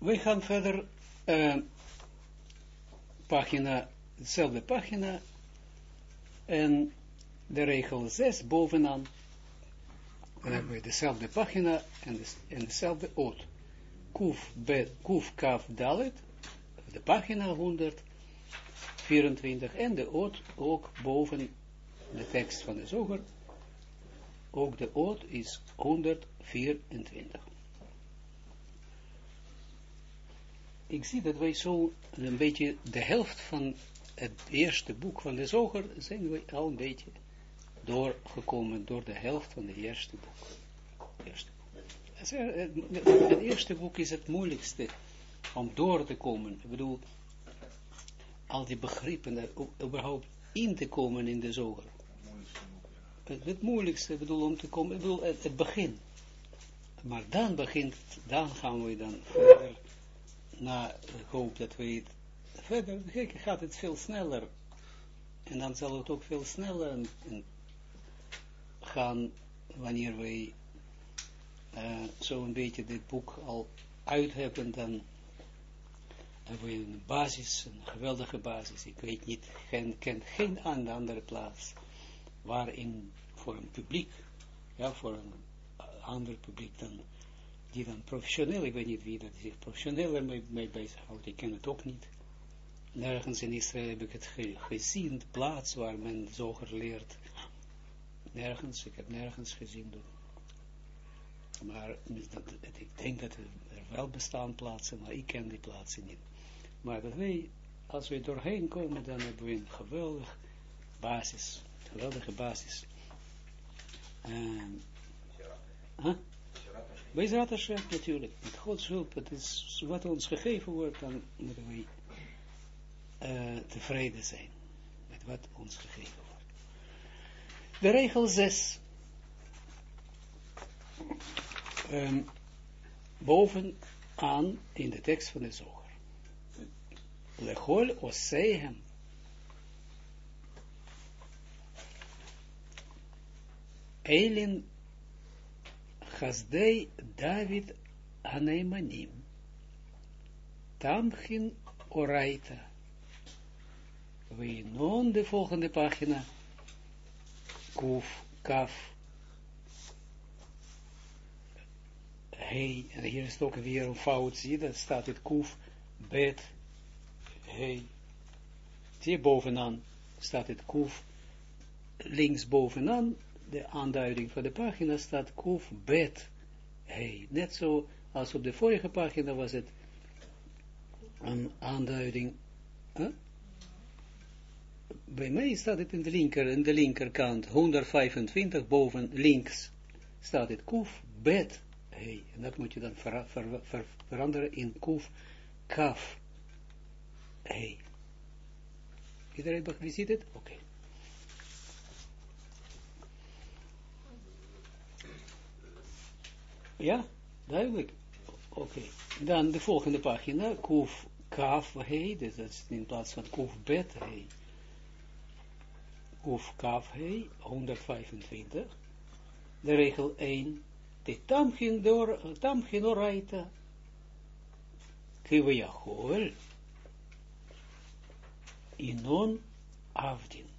we gaan verder, uh, pagina, hetzelfde pagina, en de regel 6 bovenaan, dan hebben we dezelfde pagina en, de, en dezelfde oot. Kuf, be, kaf dalet, de pagina 124, en de oot ook boven de tekst van de zoger, ook de oot is 124. Ik zie dat wij zo een beetje de helft van het eerste boek van de zoger zijn we al een beetje doorgekomen door de helft van het eerste boek. Eerste boek. Het eerste boek is het moeilijkste om door te komen. Ik bedoel, al die begrippen, überhaupt in te komen in de zoger. Het, het moeilijkste, ik bedoel, om te komen, ik bedoel, het, het begin. Maar dan begint, dan gaan we dan verder, na, hoop dat we het verder, gaat het veel sneller. En dan zal het ook veel sneller gaan, wanneer wij uh, zo'n beetje dit boek al uit hebben, dan hebben we een basis, een geweldige basis. Ik weet niet, geen, ken geen andere plaats waarin voor een publiek, ja, voor een ander publiek dan, die dan professioneel, ik weet niet wie dat zich professioneel ermee mee bezighoudt, ik ken het ook niet. Nergens in Israël heb ik het gezien, plaats waar men zo leert. Nergens, ik heb nergens gezien. Maar dat, ik denk dat er wel bestaan plaatsen, maar ik ken die plaatsen niet. Maar dat wij, als we doorheen komen, dan hebben we een geweldig basis, geweldige basis. En, huh? Bij Hashem natuurlijk, met Gods hulp, het is wat ons gegeven wordt, dan moeten we uh, tevreden zijn met wat ons gegeven wordt. De regel 6. Um, bovenaan in de tekst van de zoger. Lechol osehem. Elin Chasdei David Haneimanim. Tamchin Oraita. We non de volgende pagina. Kuf, kaf. Hey, en hier is het ook weer een fout, zie dat staat het kuf, bet, hey. Zie bovenaan staat het kuf, links bovenaan, de aanduiding van de pagina staat kuf, bet, hey. Net zo als op de vorige pagina was het een aanduiding, bij mij staat het in de linker, in de linkerkant, 125 boven links, staat het kuf, bet, hey, en dat moet je dan ver, ver, ver, veranderen in kuf, kaf, hey. Iedereen ziet het? Oké. Ja, duidelijk. Oké. Dan de volgende pagina, kuf, kaf, hey, dus dat is in plaats van kuf, bet, hey. Of kaf he, 125, de regel 1, de tamchin door, tamchin oraita, inon avdin,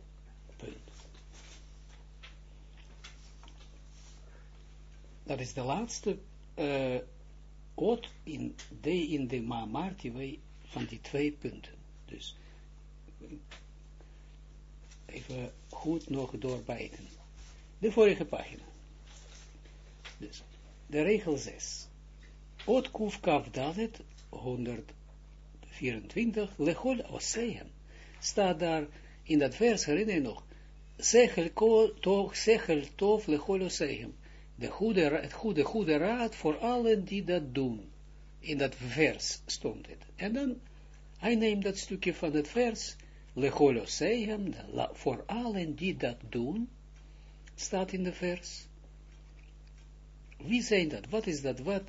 Dat is de laatste uh, oot in de, in de Maamarti van die twee punten. Dus even goed nog doorbijten. De vorige pagina. Dus, de regel 6. Ot kuf kaf dalet, 124, lechol oseem. Staat daar in dat vers, herinner je nog, Sechel tof, tof lechol oseem. De goede, het goede, goede raad voor allen die dat doen. In dat vers stond het. En dan, hij neemt dat stukje van het vers, Lecholosehem, voor allen die dat doen, staat in de vers. Wie zijn dat? Wat is dat? Wat,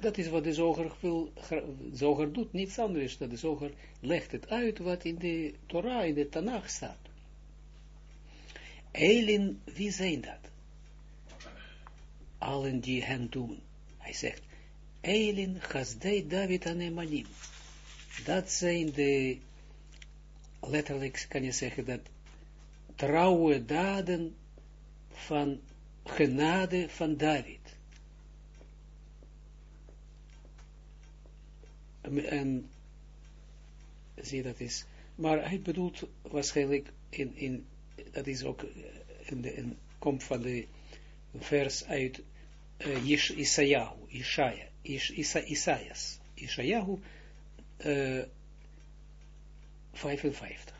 dat is wat de zoger, wil, zoger doet, niets anders. Dat de zoger legt het uit wat in de Torah, in de Tanach staat. Elin, wie zijn dat? Allen die hen doen. Hij zegt, Eilin Hasdei David Anemanim. Dat zijn de, letterlijk kan je zeggen dat, trouwe daden van genade van David. En, zie dat is, maar hij bedoelt waarschijnlijk in, in dat is ook in de, in, komt van de vers uit uh, Isaiah, Isaiah, Isa, Isaias, uh, 55.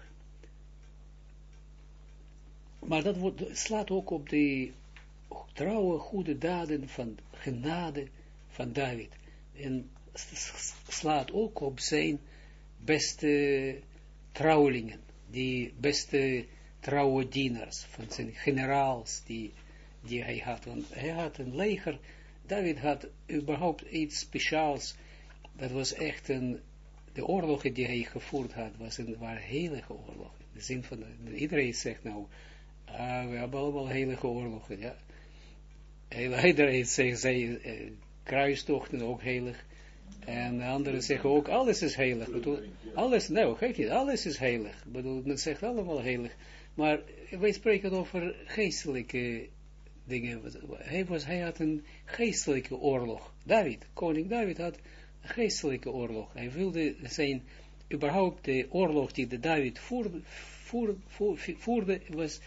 Maar dat wordt, slaat ook op de trouwe, goede daden van genade van David. En slaat ook op zijn beste trouwelingen, die beste trouwe dieners, van zijn generaals die, die hij had. Want hij had een leger, David had überhaupt iets speciaals, dat was echt een, de oorlogen die hij gevoerd had, was een, waren heilige oorlogen. De zin van, iedereen zegt nou, ah, we hebben allemaal heilige oorlogen, ja. Iedereen zegt, zij, eh, kruistochten ook heilig. En anderen zeggen ook, alles is heilig. Bedoel, alles, nou, niet, alles is heilig. Bedoel, men zegt allemaal heilig. Maar wij spreken over geestelijke dingen. Hij, was, hij had een geestelijke oorlog. David, koning David had een geestelijke oorlog. Hij wilde zijn, überhaupt de oorlog die de David voerde, voerde, voerde was,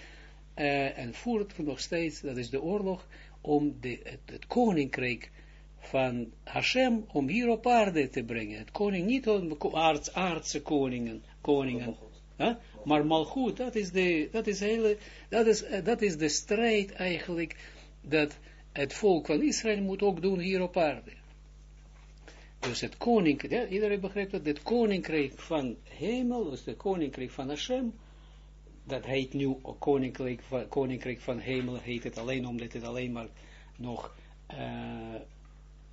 uh, en voert nog steeds, dat is de oorlog om de, het, het koninkrijk van Hashem om hier op aarde te brengen. Het koning niet om aards, aardse koningen, koningen huh? Maar malgoed, dat is de, dat is hele, dat is, dat is de strijd eigenlijk, dat het volk van Israël moet ook doen hier op aarde. Dus het koninkrijk, ja, iedereen begrijpt dat, het koninkrijk van hemel, dus het koninkrijk van Hashem, dat heet nu koninkrijk, koninkrijk van hemel, heet het alleen omdat het alleen maar nog uh,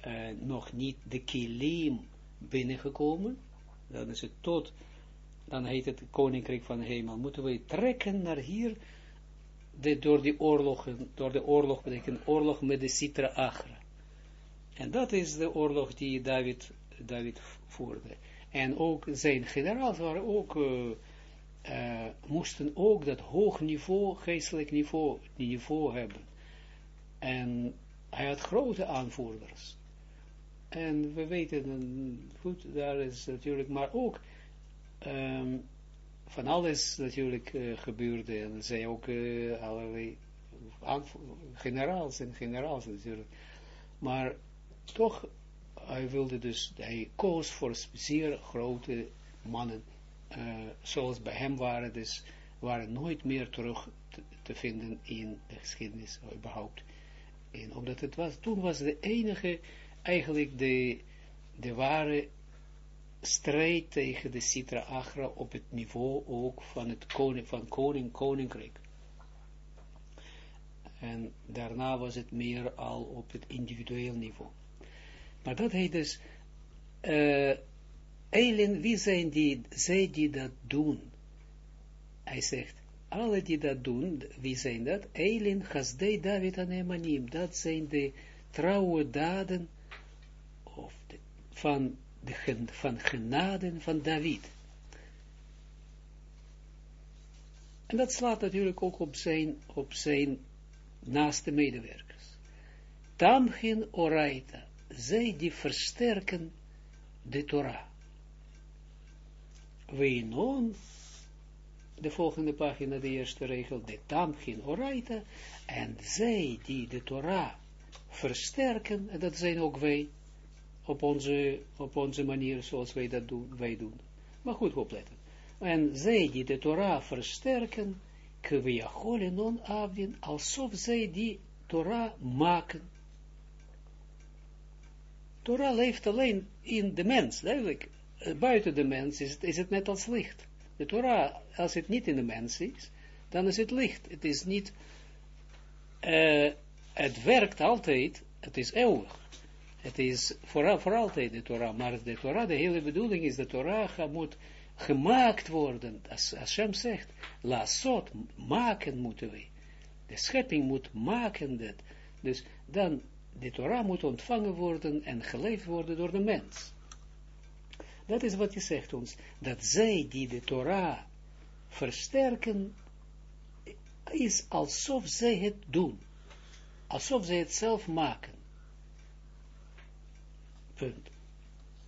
uh, nog niet de kilim binnengekomen, dan is het tot, dan heet het koninkrijk van hemel, moeten we trekken naar hier, door die oorlogen, door de oorlog, betekent oorlog met de Sitra Achra. En dat is de oorlog die David, David voerde. En ook zijn generaals waren ook, uh, uh, moesten ook dat hoog niveau, geestelijk niveau, niveau hebben. En hij had grote aanvoerders. En we weten, goed, daar is natuurlijk, maar ook um, van alles natuurlijk uh, gebeurde. En zij ook uh, allerlei generaals en generaals natuurlijk. Maar toch, hij wilde dus, hij koos voor zeer grote mannen, uh, zoals bij hem waren, dus waren nooit meer terug te, te vinden in de geschiedenis, überhaupt. En omdat het was, toen was de enige eigenlijk de, de ware strijd tegen de Sitra Agra op het niveau ook van het koning, van koning, koninkrijk. En daarna was het meer al op het individueel niveau. Maar dat heet dus, uh, Eilen, wie zijn die, zij die dat doen? Hij zegt, alle die dat doen, wie zijn dat? Eilen, Hasdei, David en Emanim, dat zijn de trouwe daden van, de, van genaden van David. En dat slaat natuurlijk ook op zijn, op zijn naaste medewerkers. Tamgin oraita, zij die versterken de Torah. non, de volgende pagina, de eerste regel, de tamgin oraita, en zij die de Torah versterken, en dat zijn ook wij, op onze, op onze manier zoals wij dat doen, wij doen. Maar goed opletten. En zij die de Torah versterken, kweacholen non avdien, alsof zij die Torah maken. Torah leeft alleen in de mens, duidelijk. Buiten de mens is het, is het net als licht. De Torah, als het niet in de mens is, dan is het licht. Het is niet, uh, het werkt altijd, het is eeuwig. Het is voor, voor altijd de Torah, maar de Torah, de hele bedoeling is, de Torah moet gemaakt worden, als Hashem zegt, sot, maken moeten we. De schepping moet maken dat. Dus dan, de Torah moet ontvangen worden en geleefd worden door de mens. Dat is wat je zegt ons, dat zij die de Torah versterken, is alsof zij het doen. Alsof zij het zelf maken. Punt.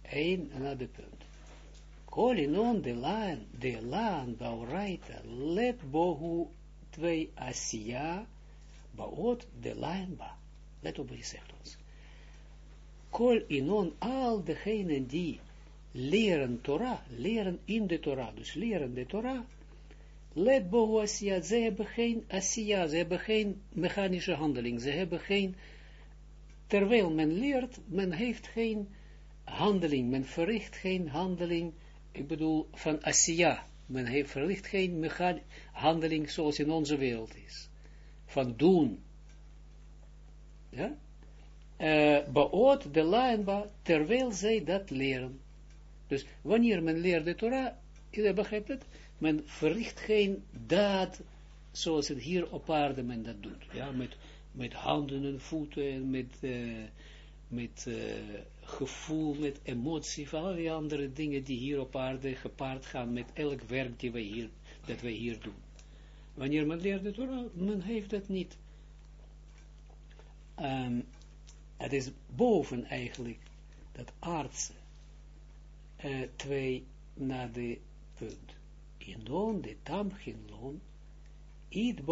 Eén en de punt. Kolinon de laan, de laan bauraita, let bohu twee asia, baot de laan ba. Let op wat je zegt ons. Kol inon, al degenen die leren Torah, leren in de Torah, dus leren de Torah, let bohu asiya, ze hebben geen asiya, ze hebben geen mechanische handeling, ze hebben geen, terwijl men leert, men heeft geen handeling, men verricht geen handeling, ik bedoel van asiya, men heeft, verricht geen handeling zoals in onze wereld is, van doen, ja, uh, baot de laenba, terwijl zij dat leren. Dus wanneer men leert de Torah, je begrijpt het, men verricht geen daad, zoals het hier op aarde men dat doet. Ja, met, met handen en voeten, met, uh, met uh, gevoel, met emotie, van alle andere dingen die hier op aarde gepaard gaan met elk werk die wij hier, dat wij hier doen. Wanneer men leert de men heeft dat niet. Um, het is boven eigenlijk dat aardse uh, twee naar de punt. Inon de tamchin lon, id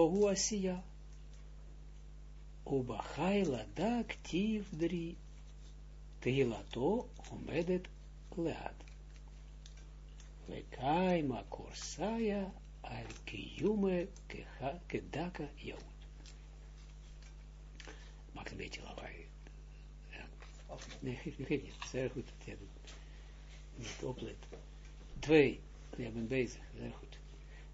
uba chayla da ktiv dri, tehilato omedet lead. Vekaima korsaya al kiyume kedaka jaut. Maakt een beetje lawaai. Ja. Nee, geef niet. Zeer goed dat jij niet opletten. Twee, je bent bezig, heel.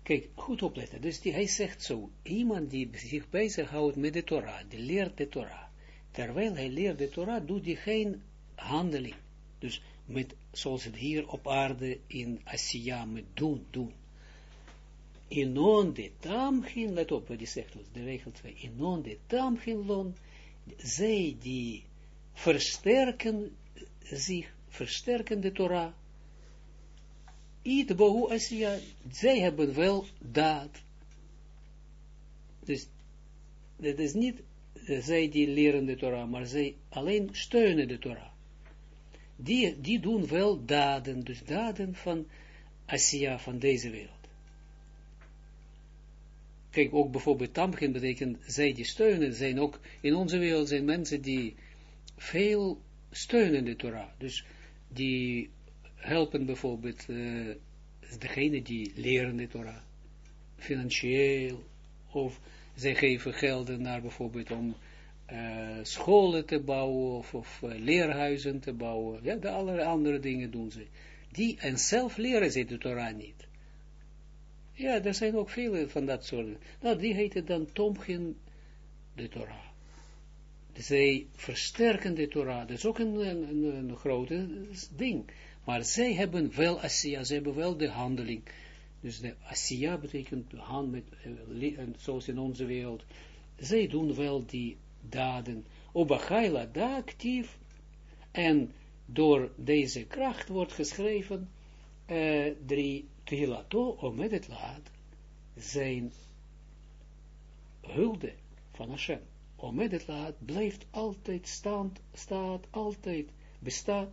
Kijk, goed opletten. Dus die, hij zegt zo, iemand die zich bezighoudt met de Torah, die leert de Torah. Terwijl hij leert de Torah, doet hij geen handeling. Dus met, zoals het hier op aarde in Asiya, met doen, doen. Inon de tamchin, let op hij zegt de regel 2. Inon de tamchin lon, zij die versterken zich versterken de Torah. Id bohu asiya, zij hebben wel daad. Dus, dat is niet uh, zij die leren de Torah, maar zij alleen steunen de Torah. Die, die doen wel daden, dus daden van Asiya, van deze wereld. Kijk, ook bijvoorbeeld Tamgin betekent, zij die steunen, zijn ook, in onze wereld zijn mensen die veel steunen de Torah. Dus die helpen bijvoorbeeld uh, degene die leren de Torah, financieel, of zij geven gelden naar bijvoorbeeld om uh, scholen te bouwen, of, uh, leerhuizen te bouwen, ja, de allerlei andere dingen doen ze. Die, en zelf leren ze de Torah niet. Ja, er zijn ook vele van dat soort. Nou, die heten dan Tomgin de Torah zij versterken de Torah, dat is ook een, een, een grote ding. Maar zij hebben wel Asiya, zij hebben wel de handeling. Dus de Asiya betekent hand met, uh, zoals in onze wereld. Zij doen wel die daden. Obachaila, da actief. En door deze kracht wordt geschreven, uh, drie Tilato omed het laat, zijn hulde van Hashem. Omed het laat blijft altijd stand, staat altijd, bestaat,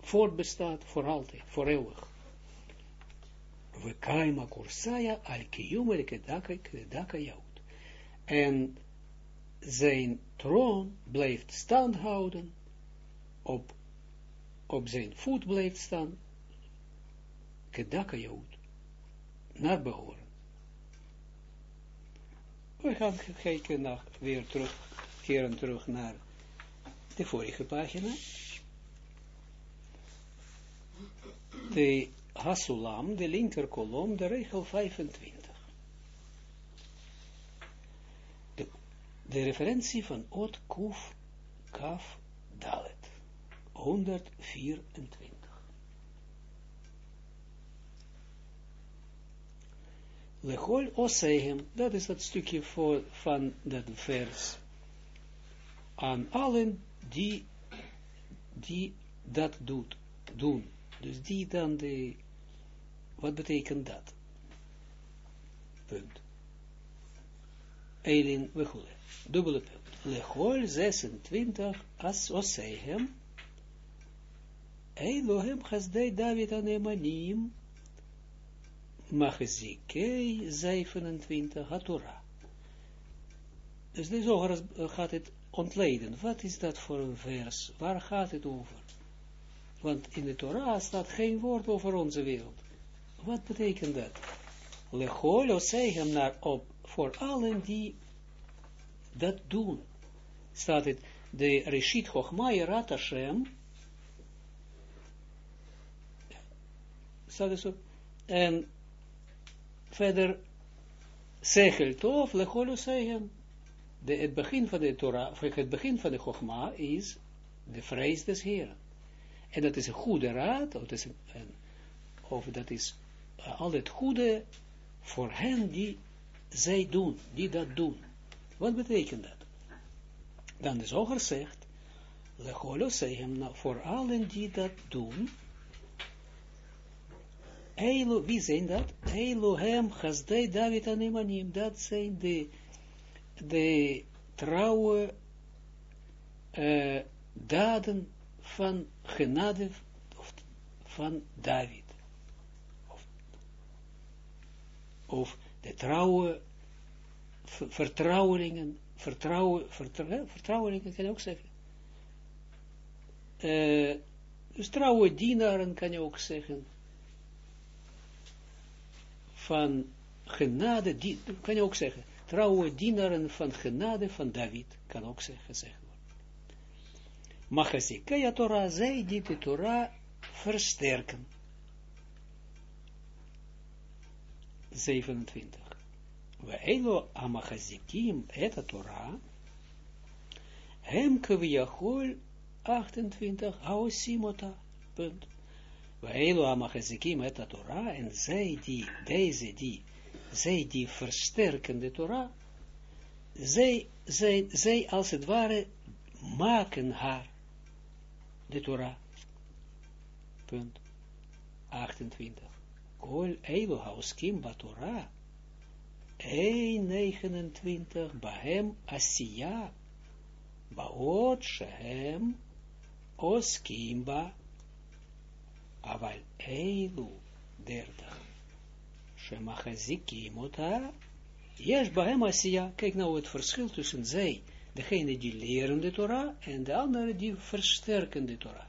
voortbestaat voor altijd, voor eeuwig. We kaima kursaya al kiyume kedaka jout. En zijn troon blijft stand houden, op, op zijn voet blijft staan, kedaka naar behoren. We gaan kijken naar, weer terug keren terug naar de vorige pagina. De Hasulam, de linker kolom, de regel 25. De, de referentie van Ot Kuf Kaf Dalet. 124. Lechol Osehem, dat is dat stukje voor, van dat vers aan allen die, die dat doet, doen. Dus die dan de, wat betekent dat? Punt. Eilin Wechule. Dubbele punt. Lechol 26 as osehem. Eilohem hasdei David anemanim. Machzikei 27 Hatorah. Dus de zoger gaat het ontleden. Wat is dat voor een vers? Waar gaat het over? Want in de Torah staat geen woord over onze wereld. Wat betekent dat? Lecholo hem naar op voor allen die dat doen. Staat het, de Reshit Chochma Rat Hashem, staat het zo, en verder, Sechel Tov, Lecholo hem de, het begin van de Torah, het begin van de Chogma is de vrees des Heren. En dat is een goede raad, of dat is, een, of dat is uh, al het goede voor hen die zij doen, die dat doen. Wat betekent dat? Dan de zoger zegt, hem voor allen die dat doen, Eilo, wie zijn dat? hem Chazdei David Anemanim, dat zijn de de trouwe uh, daden van genade van David. Of, of de trouwe vertrouwelingen, vertrouwen, vertrouwelingen kan je ook zeggen. Uh, dus trouwe dienaren kan je ook zeggen. Van genade, die, kan je ook zeggen trouwe dienaren van genade van David, kan ook zeggen. Machazikeya Torah, zij die de Torah versterken. 27. We elo amachazikim et Torah, hem kaviyachol 28, haosimota, punt. We elo amachazikim et Torah, en zij die, deze die, zij die versterken de Torah, zij, zij, zij als het ware maken haar, de Torah. Punt 28. Kol Eilo Hauskim Torah. 1.29 Bahem Asiya Baot Shehem Oskim Ba Aval Eilu 30 Shemachazikim ota, Yesh bahem asiya. Kijk nou het verschil tussen zij, degene die leren de Torah, en de andere die versterken de Torah.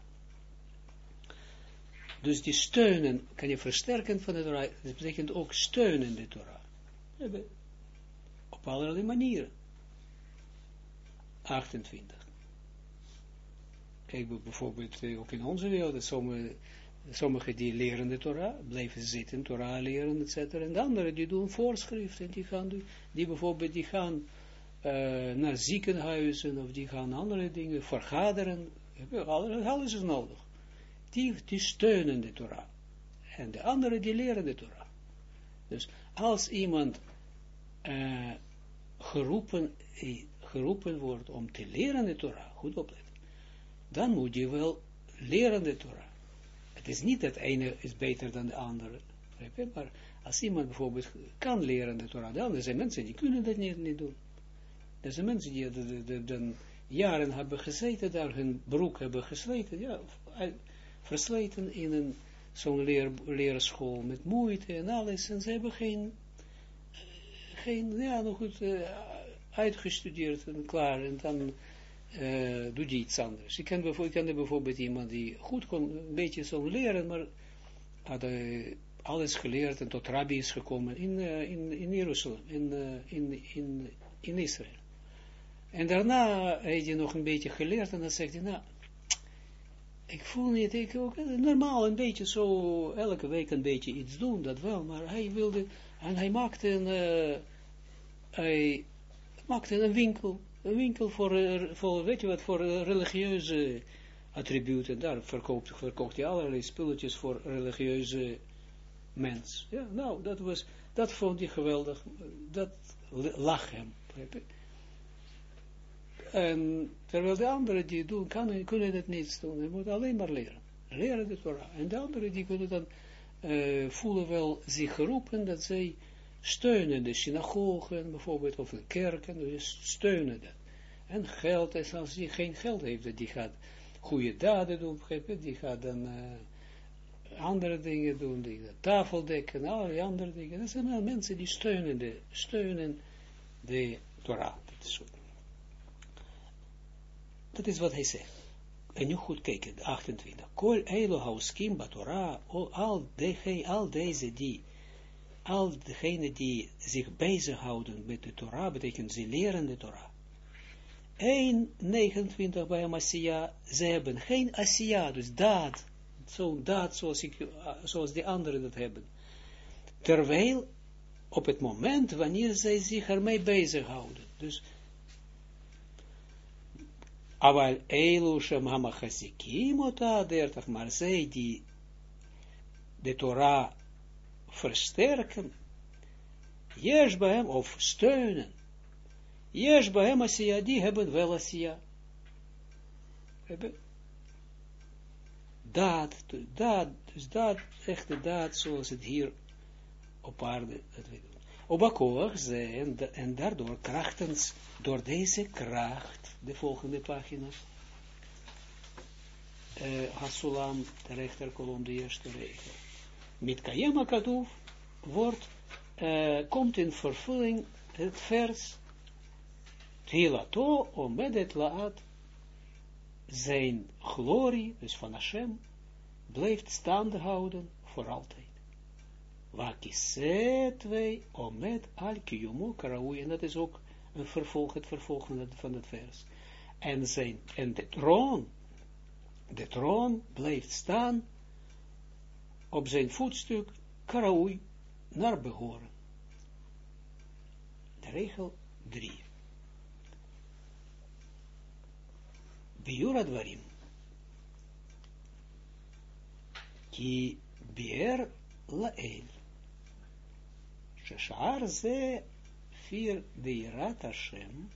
Dus die steunen, kan je versterken van de Torah, dat betekent ook steunen de Torah. Op allerlei manieren. 28. Kijk bijvoorbeeld ook in onze wereld, sommige Sommigen die leren de Torah, blijven zitten, Torah leren, etc. En de anderen die doen voorschriften, die gaan, die bijvoorbeeld, die gaan uh, naar ziekenhuizen, of die gaan andere dingen, vergaderen, alles is nodig. Die, die steunen de Torah. En de anderen die leren de Torah. Dus als iemand uh, geroepen, geroepen wordt om te leren de Torah, goed opletten, dan moet je wel leren de Torah. Het is niet dat ene is beter dan de andere. Maar als iemand bijvoorbeeld kan leren de Torah, dan zijn mensen die kunnen dat niet, niet doen. Er zijn mensen die dan jaren hebben gezeten, daar hun broek hebben gesleten, ja, versleten in een zo'n leer, leerschool met moeite en alles, en ze hebben geen, geen ja, nog goed uh, uitgestudeerd en klaar, en dan uh, doet hij iets anders. Ik ken, bijvoorbeeld iemand die goed kon, een beetje zo leren, maar had alles geleerd en tot rabbi is gekomen in, in, in Jeruzalem, in, in, in, in Israël. En daarna heeft hij nog een beetje geleerd en dan zegt hij, nou, ik voel niet, ik ook, normaal een beetje zo, elke week een beetje iets doen, dat wel, maar hij wilde, en hij maakte een, hij maakte een winkel, een winkel voor, eh, voor, weet je wat, voor eh, religieuze attributen. Daar verkoopt, verkoopt hij allerlei spulletjes voor religieuze mens. Ja, nou, dat was, dat vond hij geweldig. Dat lag hem. En terwijl de anderen die doen, kan, kunnen het niet doen. Je moet alleen maar leren. Leren de Torah. En de anderen die kunnen dan uh, voelen wel zich geroepen dat zij steunen de synagogen, bijvoorbeeld, of de kerken, dus steunen dat. En geld, als die geen geld heeft, die gaat goede daden doen, die gaat dan uh, andere dingen doen, die tafel dekken, alle andere dingen. Dat zijn wel mensen die steunen de, steunen de Torah. Dat dat is wat hij zegt. En nu goed kijken, 28. Kol eilo hauskim batora, al, de, al deze die, al degene die zich bezighouden met de Torah, betekent ze leren de Torah. 1,29 bij een Asiya, ze hebben geen Asiya, dus daad, zo'n daad zoals, ik, zoals die anderen dat hebben. Terwijl op het moment wanneer zij zich ermee bezighouden. Dus Aval Eilu Shem Hamachasikim Ota 30, maar zij die de Torah versterken, Jesh of steunen, Jesh hem Asiya, die hebben wel Asiya. Hebben daad, daad, dus daad, echte daad, zoals het hier op aarde, dat we doen. Obakoach zijn, en daardoor krachtens, door deze kracht, de volgende pagina, uh, Hasulam, de rechterkolom, de eerste regel. Met Kaduf wordt, uh, komt in vervulling het vers, Thilato omedet laat, zijn glorie, dus van Hashem, blijft staande houden voor altijd. Wakiset omet al kiyumu karaui. En dat is ook een vervolg, het vervolg van het, vers. En, zijn, en de troon, de troon blijft staan op zijn voetstuk karaui naar behoren. De regel 3. Biura dwarim. Ki bier lael. Shashar ze vier de Irat Hashem,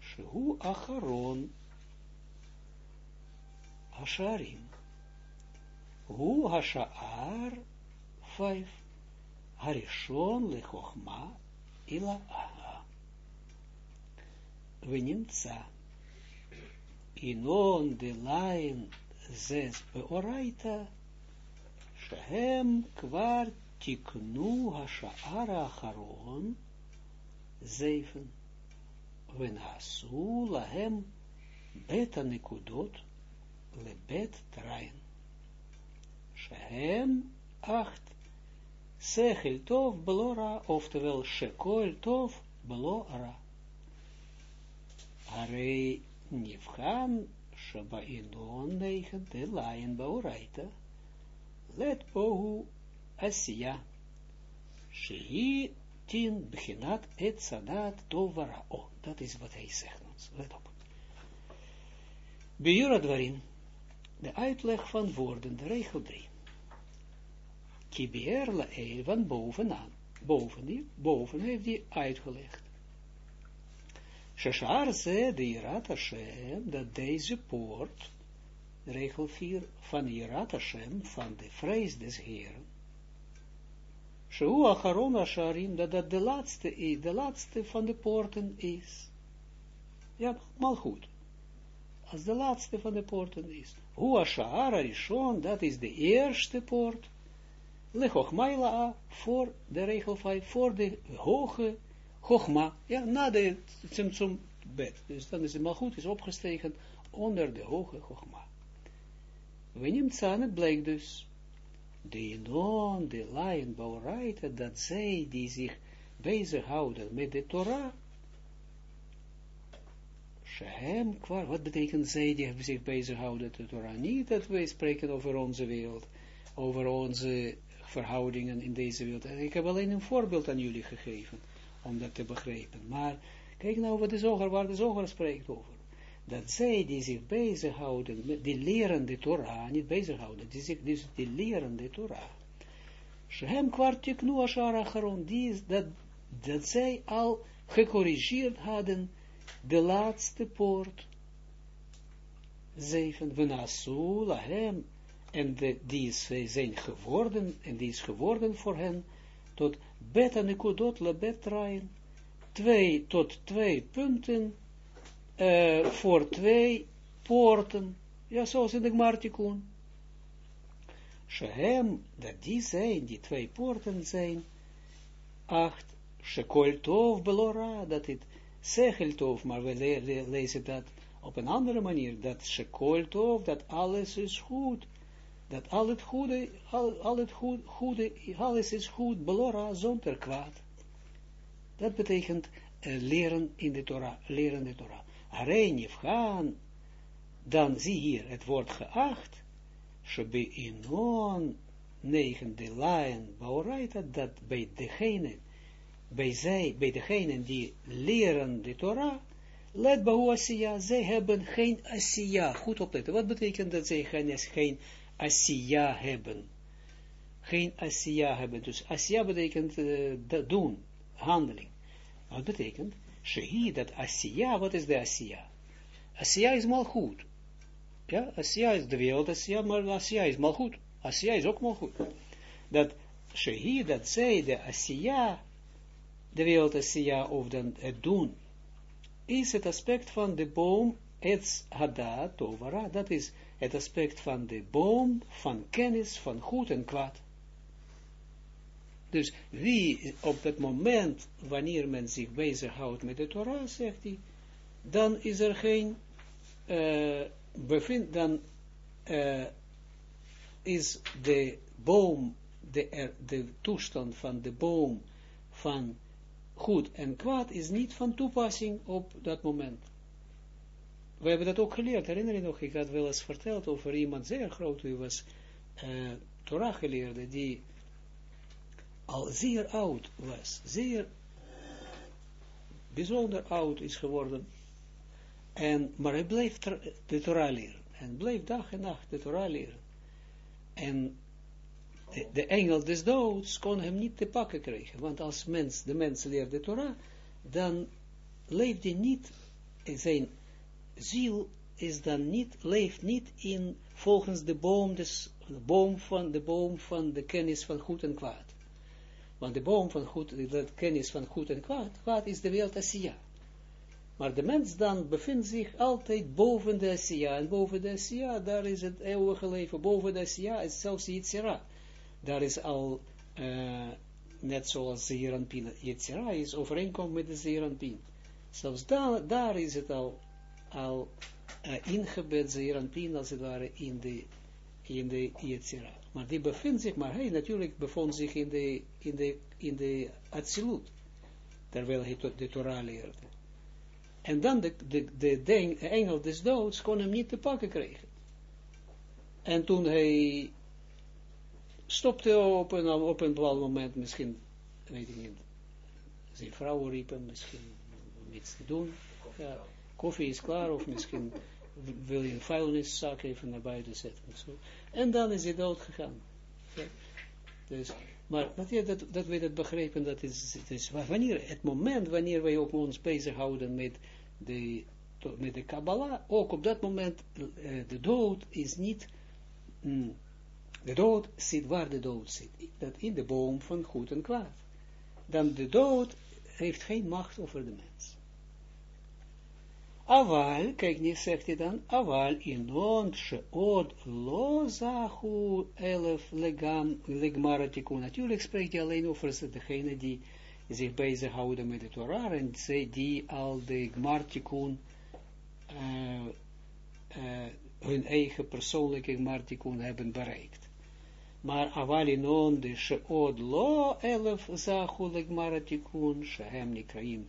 Shehu Acharon Hasharim. Hu Hashar vijf, Harishon Lechochma Ila Aha. Venimtza. Inon de lain zes beoraita, Shehem kwart tiknu hasha'ara acharon, zeven, venasu lahem beta nekudot lebet train. Shehem acht, sechel tov belora, oftewel shekol tov belora. Arei nifhan shaba'inon negen de laien bauraita, let bohu Asiya. Shehi tien beginat et sadat tovara. Oh, dat is wat hij zegt ons. Let op. Bijura waarin de uitleg van woorden, de regel 3. Kibier la van bovenaan. Boven, boven heeft hij uitgelegd. Shashar ze de Irat Hashem, dat deze poort, regel 4, van Irat Hashem, van de vrees des Heeren, Sheu Acharon Asharim, dat dat de laatste is, de laatste van de poorten is. Ja, maar goed. Als de laatste van de poorten is. Hu Ashar Arishon, dat is de eerste poort. Lechochmaila voor de regel 5, voor de hoge Chochma. Ja, na de Tsimtsum bed. Dus dan is maar goed, is opgestegen onder de hoge Chochma. We nemen het blijkt dus de non, de lion, dat zij die zich bezighouden met de Torah, Shehem wat betekent zij die zich bezighouden met de Torah? Niet dat wij spreken over onze wereld, over onze verhoudingen in deze wereld. Ik heb alleen een voorbeeld aan jullie gegeven, om dat te begrijpen. Maar kijk nou wat de zoger, waar de zoger spreekt over dat zij die zich bezighouden, die leren de Torah, niet bezighouden, die, zich, die, die leren de Torah. Shehem kwartik nu ashara dat, dat zij al gecorrigeerd hadden de laatste poort. Zeven, venasu lahem, en de, die is, zijn geworden, en die is geworden voor hen, tot beta nekudot lebet train, twee, tot twee punten, uh, voor twee poorten, ja, zoals in de Gmartikun. Shehem, dat die zijn, die twee poorten zijn, acht, Shekol Tov Belora, dat het Sechel maar we le le lezen dat op een andere manier, dat Shekol Tov, dat alles is goed, dat al het goede, al, het goed, goede, alles is goed, Belora, zonder kwaad. Dat betekent uh, leren in de Torah, leren de Torah. Arein gaan, dan zie hier het woord geacht, Shebe inon, negende lijn, dat bij degene, bij die leren de Torah, let Bahu Asiya, zij hebben geen Asiya, goed opletten, wat betekent dat zij geen, Asiya hebben? Geen Asiya hebben, dus Asiya betekent uh, doen, handeling. Wat betekent? Shehi, dat Asiya, wat is de Asiya? Asiya is mal goed. Ja, Asiya is de wereld, Asiya, maar Asiya is mal goed. Asiya is ook mal goed. Dat Shehi, dat zij de Asiya, de wereld Asiya, of dan het doen, is het aspect van de boom, het Hadat, Tovara, dat is het aspect van de boom, van kennis, van goed en kwaad. Dus wie op dat moment, wanneer men zich bezighoudt met de Torah, zegt hij, dan is er geen, uh, bevind, dan uh, is de boom, de, er, de toestand van de boom van goed en kwaad is niet van toepassing op dat moment. We hebben dat ook geleerd, herinner je nog, ik had wel eens verteld over iemand zeer groot, die was uh, Torah geleerde, die al zeer oud was, zeer bijzonder oud is geworden, en, maar hij bleef de Torah leren, en bleef dag en nacht de Torah leren. En de, engel des doods kon hem niet te pakken krijgen, want als mens, de mens leert de Torah, dan leeft hij niet, zijn ziel is dan niet, leeft niet in, volgens de boom, des, de boom van, de boom van de kennis van goed en kwaad. Want de boom van goed, de kennis van goed en kwaad, kwaad is de wereld Asiya. Maar de mens dan bevindt zich altijd boven de Asiya. En boven de Asiya, daar is het eeuwige leven. Boven de Asiya is zelfs Yitzira. Daar is al, uh, net zoals Zeranpin, Yitzira is overeenkomt met de Zeranpin. Zelfs daar, daar is het al, al uh, ingebed, Zeranpin, als het ware, in de, in de Yitzira. Maar die bevindt zich, maar hij natuurlijk bevond zich in de, in de, in de Atsilut, terwijl hij de Torah leerde. En dan de, de, de, engel des doods kon hem niet te pakken krijgen. En toen hij stopte op een, op een bepaald moment, misschien, weet ik niet, zijn vrouw riep hem misschien iets te doen. Koffie is klaar, of misschien wil je een vuilniszak even naar buiten zetten. Zo. En dan is hij dood gegaan. Dus, maar dat, ja, dat, dat dat begrijpen, dat is, is wanneer, het moment wanneer wij ook ons bezighouden met de, met de Kabbalah, ook op dat moment, uh, de dood is niet, mm, de dood zit waar de dood zit, dat in de boom van goed en kwaad. Dan de dood heeft geen macht over de mens. Aval, kijk niet, zegt hij dan, aval inon sheod lo zahu elef legam legmaratikun. Natuurlijk spreekt hij alleen over degene die zich bezighouden met de Torah en die al de gmartikun uh, uh, hun eigen persoonlijke gmartikun hebben bereikt. Maar aval inon de sheod lo elef zahu legmaratikun shehem nikraim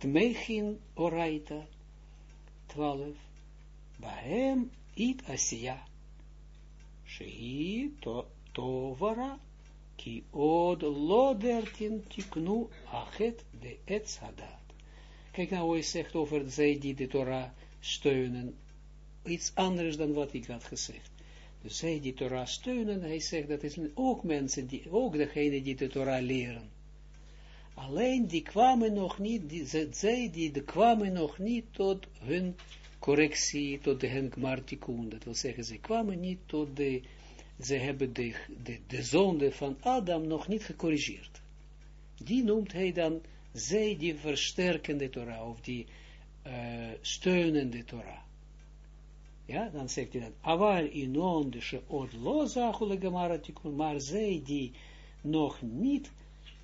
Tmechin oraita, 12, Bahem it asiya, Shehi to, tovara, ki od lo dertin tiknu achet de etzadat. Kijk nou, hij zegt over zij die de Torah steunen, iets anders dan wat ik had gezegd. Dus zij die Torah steunen, hij zegt dat is ook mensen, die, ook degene die de Torah leren. Alleen die kwamen nog niet, zij die de kwamen nog niet tot hun correctie, tot de hen gmartikun. Dat wil zeggen, ze kwamen niet tot de, ze hebben de, de, de zonde van Adam nog niet gecorrigeerd. Die noemt hij dan, zij die versterkende Torah, of die uh, Torah. Ja, dan zegt hij dan, aval de lo zachule gemaratikun, maar zij die nog niet,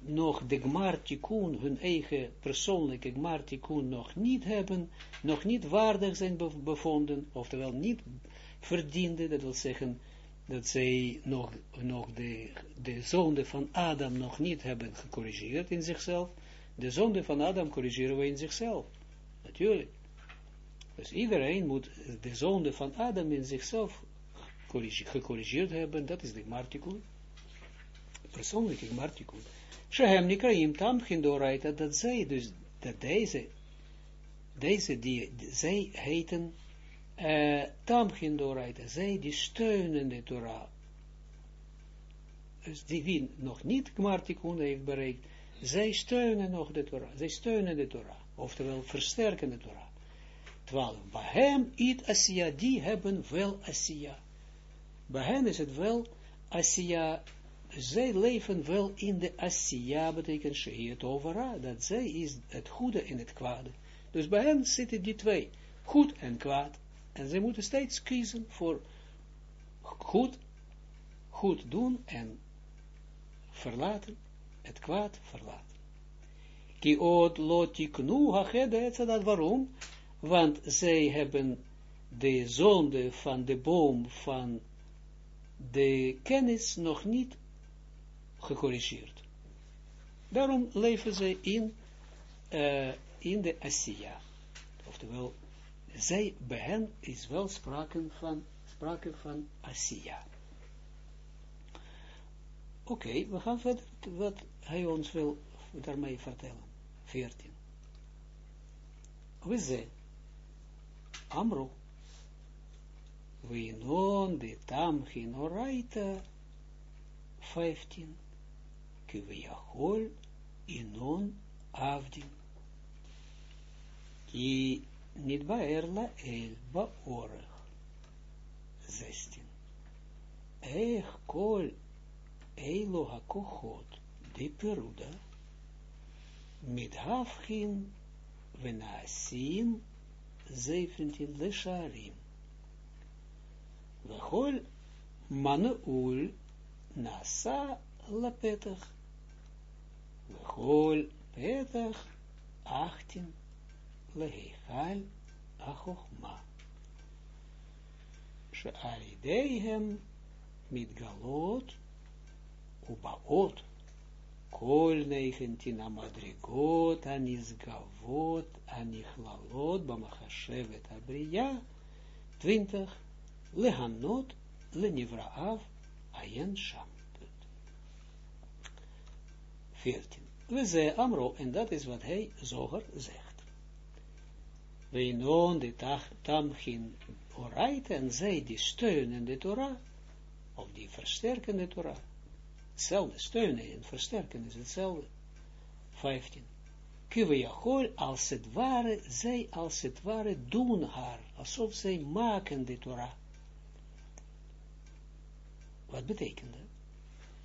nog de gmartikun, hun eigen persoonlijke gmartikun nog niet hebben, nog niet waardig zijn bevonden, oftewel niet verdiende, dat wil zeggen, dat zij nog, nog de, de zonde van Adam nog niet hebben gecorrigeerd in zichzelf. De zonde van Adam corrigeren we in zichzelf. Natuurlijk. Dus iedereen moet de zonde van Adam in zichzelf gecorrigeerd hebben, dat is de martikul. Persoonlijke martikul. Shehem nikraim tamchin dat zij dus, dat deze, deze die, zij heten uh, tamchin doraita, zij die steunen de Torah. Dus die wie nog niet martikul heeft bereikt, zij steunen nog de Torah, zij steunen de Torah, oftewel versterken de Torah. 12. Bahem it Asiya, die hebben wel Asiya. Bij hen is het wel Asiya, zij leven wel in de Asiya, betekent het Overa, dat zij is het goede en het kwade. Dus bij hen zitten die twee, goed en kwaad. En zij moeten steeds kiezen voor goed, goed doen en verlaten, het kwaad verlaten. Ki od lotiknu hachede, dat waarom? want zij hebben de zonde van de boom van de kennis nog niet gecorrigeerd. Daarom leven ze in, uh, in de Asiya. Oftewel, zij, bij hen is wel sprake van, sprake van Asiya. Oké, we gaan verder wat hij ons wil daarmee vertellen. 14. We zijn Amro. Vinon de tamchin oraita 15. Kiviyahol inon avdin. Ki niet baerla el baorig. 16. Eich kol eilo hakochot de peruda. Midhafchin venasim 17 lesharim. Vechol manuul Vechol petach 18 lehechal achochma. She'alideihem mitgalot ubaot kol 19 amadrigot anisgavot anichlaalot bamachashevet abriya 20 lehanot lenivraav ayen sham 14 we ze amro en dat is wat hij zoger zegt we non de tamchin oraita en zij die steunen de Torah of die versterken de Torah Hetzelfde, steunen en versterken is hetzelfde. 15. Kiviyachol, als het ware, zij als het ware doen haar, alsof zij maken de Torah. Wat betekent dat?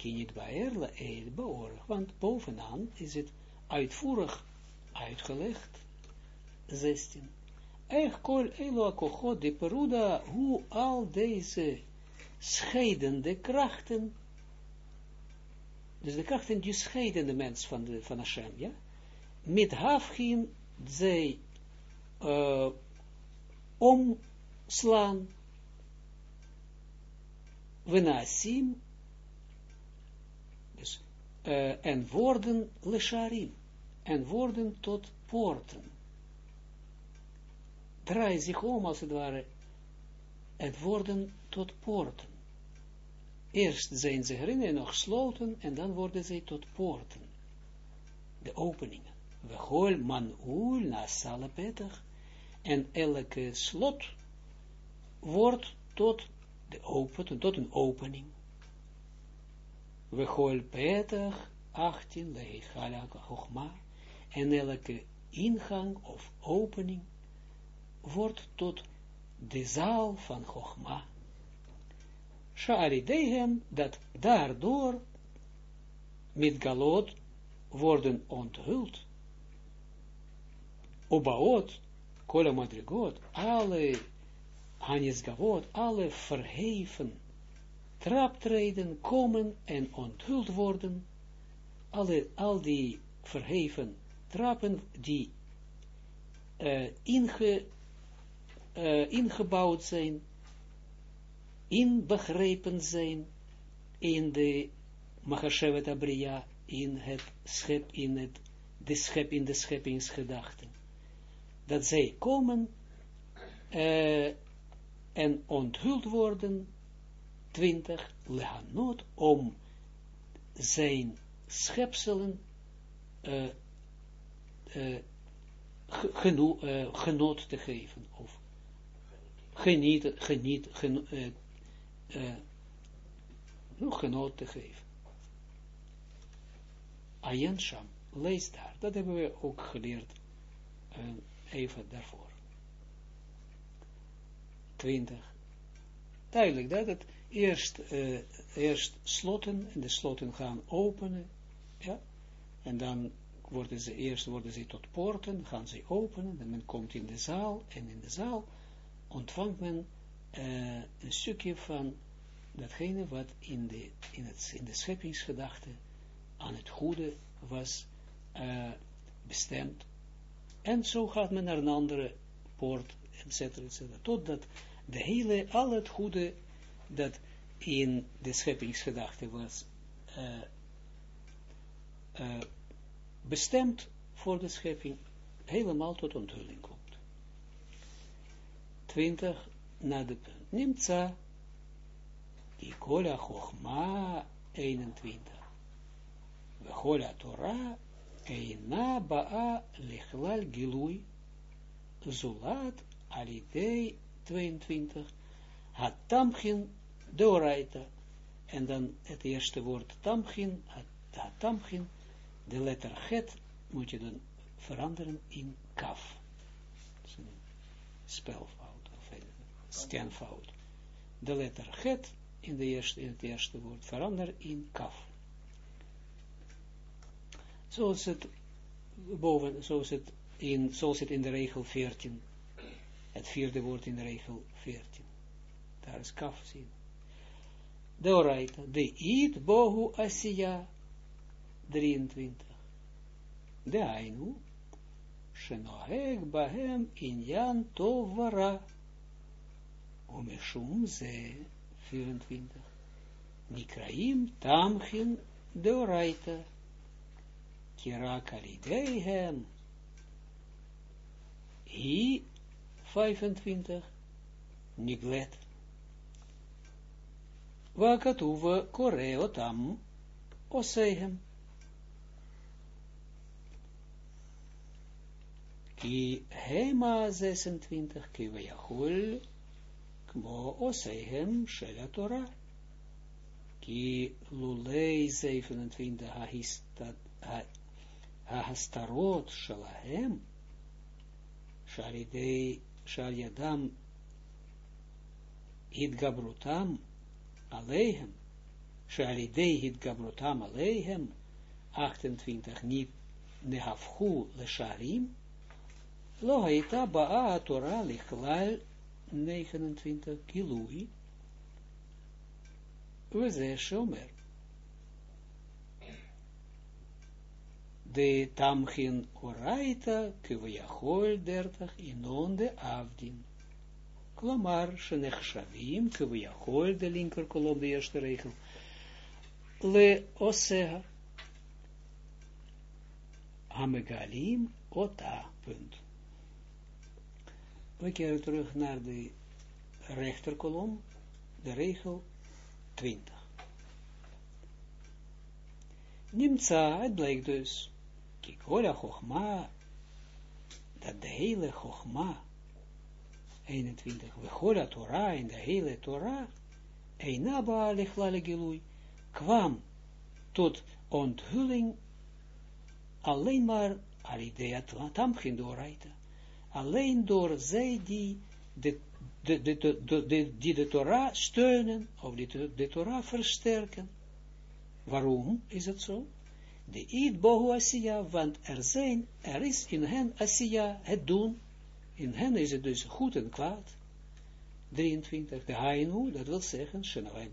Kinit baerla eil beorig, want bovenaan is het uitvoerig uitgelegd. 16. Eich kol elo de peruda, hoe al deze scheidende krachten dus de krachten die scheiden de mens van, de, van Hashem, ja. Met hafgin zij uh, omslaan, venasim, dus, uh, en worden lesharim, en worden tot poorten. Draai zich om, als het ware, het worden tot poorten. Eerst zijn ze herinneren nog gesloten en dan worden ze tot poorten. De openingen. We hol man ul na salapetach. En elke slot wordt tot, de open, tot een opening. We hol petach 18, Lehichala Chogma, en elke ingang of opening wordt tot de zaal van Chogma. Sha'aridehem, dat daardoor met galot worden onthuld. Obaot, kola madrigot, alle Hanisgavot, alle verheven traptreden komen en onthuld worden, alle, al die verheven trappen die inge, uh, ingebouwd zijn, inbegrepen zijn in de Machashevet Abriya, in het schep, in het, de schep, in de scheppingsgedachten. Dat zij komen uh, en onthuld worden, 20, lehanot, om zijn schepselen uh, uh, geno, uh, genot te geven, of geniet, geniet, gen, genot te geven. Ayen Sham, lees daar, dat hebben we ook geleerd, even daarvoor. 20. Duidelijk dat het eerst, uh, eerst sloten, en de sloten gaan openen, ja, en dan worden ze, eerst worden ze tot poorten, gaan ze openen, en men komt in de zaal, en in de zaal ontvangt men uh, een stukje van datgene wat in de, in het, in de scheppingsgedachte aan het goede was uh, bestemd. En zo gaat men naar een andere poort, etc., etc., totdat de hele, al het goede dat in de scheppingsgedachte was uh, uh, bestemd voor de schepping, helemaal tot onthulling komt. 20 na de punt. Nimtza, Ikola Chochma 21. Vechola Torah, Eina Ba'a Lichlal Gilui, Zulat Alidei 22, had doraita. En dan het eerste woord tamchin, had tamchin, de letter het moet je dan veranderen in kaf. Is een spelfout of een scanfout. De letter het in, de eerste, in het eerste woord veranderen in kaf. Zoals het boven, zoals het in, zoals het in de regel 14 het vierde woord in de regel 14. Daar is kaf zien. De oraita. De id bohu asiya 23. De ainu. Shenoheg bahem inyan tovara. Omeshum ze 24. Nikraim tamchin de oraita. Kirak. Hi 25, Niglet. Wakatuva koreotam osehem. Ki hema 26, ki vayachol, kmo osehem shel Torah. Ki lulei 27, ha-hastarot shalahem, sharidei Shal Yadam Hitgabrutam Aleihem, Shalidei Hitgabrutam Aleihem, 28 niet Nehafhu Lesharim, Lo Haita Ba'a Torah Lichlal 29 Kilui, Weze Shomer. de tamchin oraita, kivayachol dertig, inon de avdin. Klamar, shenechshavim, kivayachol, de linker kolom, de eerste regel. Le osea. Amegalim, ota, punt. We keren terug naar de rechterkolom, de regel 20. Nimtza, het blijkt dus, Kikola Chogma, dat de hele Chogma, 21, Vechola Torah, in de hele Torah, Einaba Lechlale Gilui, kwam tot onthulling alleen maar alidea tamchin doorrijten. Alleen door zij die de, de, de, de, de, die de Torah steunen, of die de, de Torah versterken. Waarom is het zo? De id bohu asiya, want er zijn, er is in hen asiya, het doen. In hen is het dus goed en kwaad. 23, de hainu, dat wil zeggen,